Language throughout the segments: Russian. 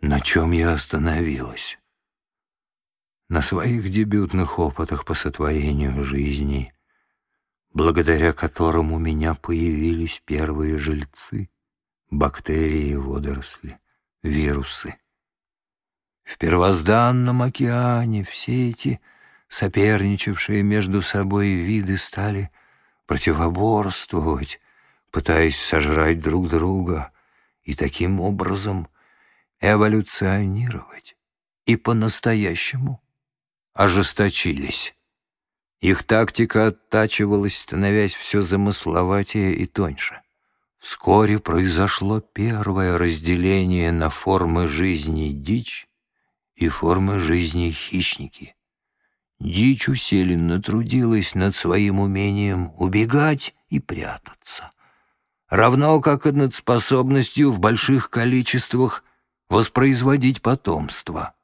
На чем я остановилась? На своих дебютных опытах по сотворению жизни, благодаря которым у меня появились первые жильцы, бактерии, водоросли, вирусы. В первозданном океане все эти соперничавшие между собой виды стали противоборствовать, пытаясь сожрать друг друга и таким образом эволюционировать. И по-настоящему ожесточились. Их тактика оттачивалась, становясь все замысловатее и тоньше. Вскоре произошло первое разделение на формы жизни дичь и формы жизни хищники. Дичь усиленно трудилась над своим умением убегать и прятаться, равно как и над способностью в больших количествах воспроизводить потомство.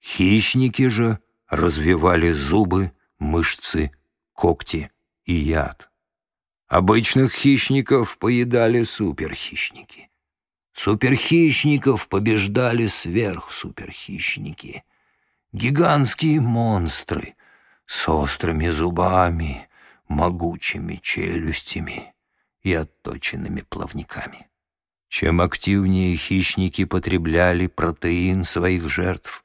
Хищники же развивали зубы, мышцы, когти и яд. Обычных хищников поедали суперхищники. Суперхищников побеждали сверхсуперхищники. Гигантские монстры с острыми зубами, могучими челюстями и отточенными плавниками. Чем активнее хищники потребляли протеин своих жертв,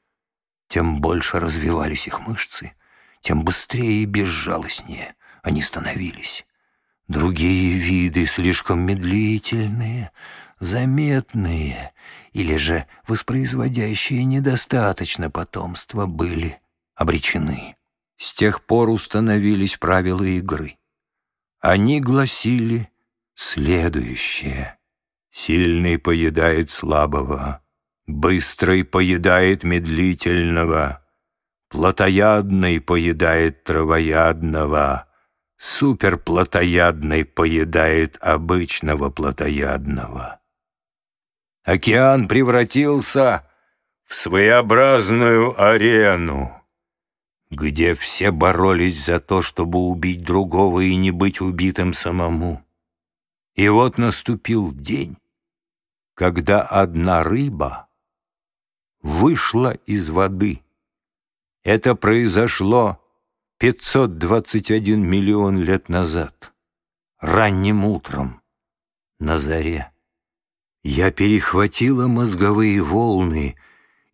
тем больше развивались их мышцы, тем быстрее и безжалостнее они становились. Другие виды, слишком медлительные, заметные или же воспроизводящие недостаточно потомства, были обречены. С тех пор установились правила игры. Они гласили следующее. Сильный поедает слабого, быстрый поедает медлительного, плотоядный поедает травоядного, суперплотоядный поедает обычного плотоядного. Океан превратился в своеобразную арену, где все боролись за то, чтобы убить другого и не быть убитым самому. И вот наступил день, когда одна рыба вышла из воды. Это произошло 521 миллион лет назад, ранним утром, на заре. Я перехватила мозговые волны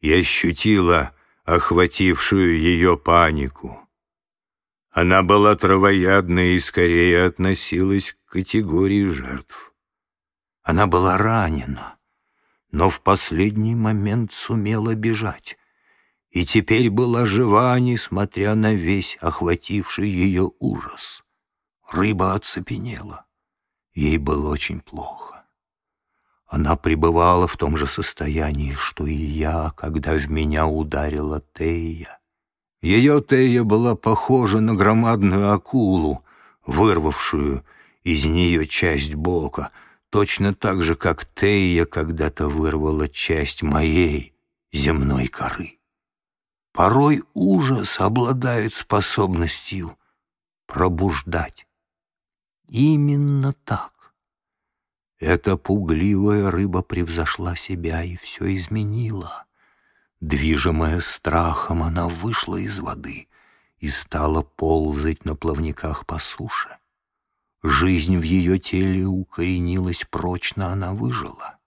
и ощутила охватившую ее панику. Она была травоядной и скорее относилась к категории жертв. Она была ранена, но в последний момент сумела бежать и теперь была жива, несмотря на весь охвативший ее ужас. Рыба оцепенела. Ей было очень плохо. Она пребывала в том же состоянии, что и я, когда в меня ударила Тея. Ее Тея была похожа на громадную акулу, вырвавшую из нее часть бока, точно так же, как Тея когда-то вырвала часть моей земной коры. Порой ужас обладает способностью пробуждать. Именно так. Эта пугливая рыба превзошла себя и все изменила. Движимая страхом, она вышла из воды и стала ползать на плавниках по суше. Жизнь в ее теле укоренилась прочно, она выжила.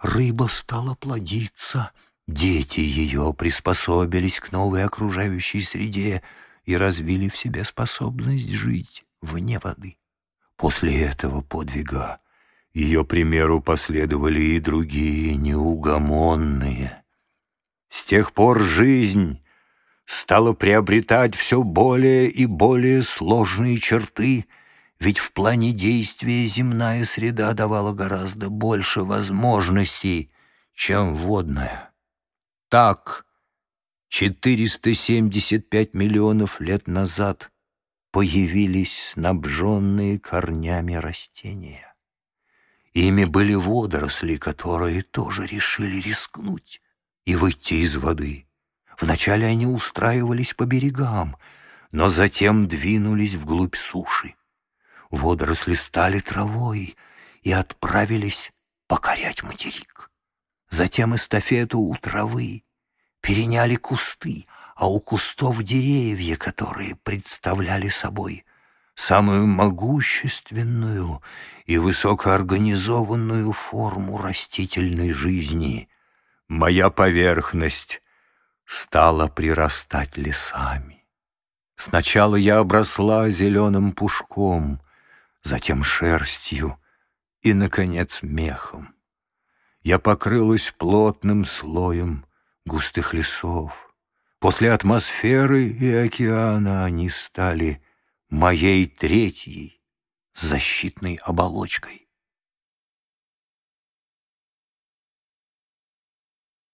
Рыба стала плодиться — Дети ее приспособились к новой окружающей среде и развили в себе способность жить вне воды. После этого подвига ее примеру последовали и другие неугомонные. С тех пор жизнь стала приобретать все более и более сложные черты, ведь в плане действия земная среда давала гораздо больше возможностей, чем водная. Так 475 миллионов лет назад появились снабженные корнями растения. Ими были водоросли, которые тоже решили рискнуть и выйти из воды. Вначале они устраивались по берегам, но затем двинулись вглубь суши. Водоросли стали травой и отправились покорять материк. затем эстафету у травы, переняли кусты, а у кустов деревья, которые представляли собой самую могущественную и высокоорганизованную форму растительной жизни. Моя поверхность стала прирастать лесами. Сначала я обросла зеленым пушком, затем шерстью и, наконец, мехом. Я покрылась плотным слоем густых лесов. После атмосферы и океана они стали моей третьей защитной оболочкой.